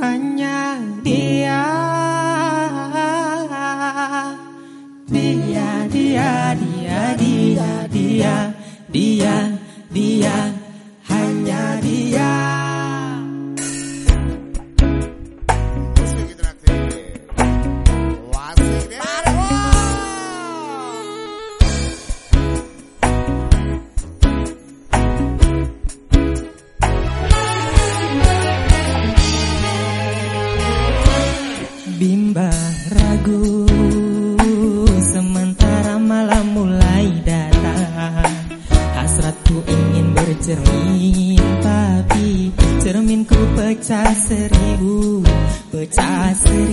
hanya dia. Dia, dia, dia, dia, dia, dia, dia, bercermin Tapi cerminku pecah seribu Pecah seribu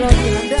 love you.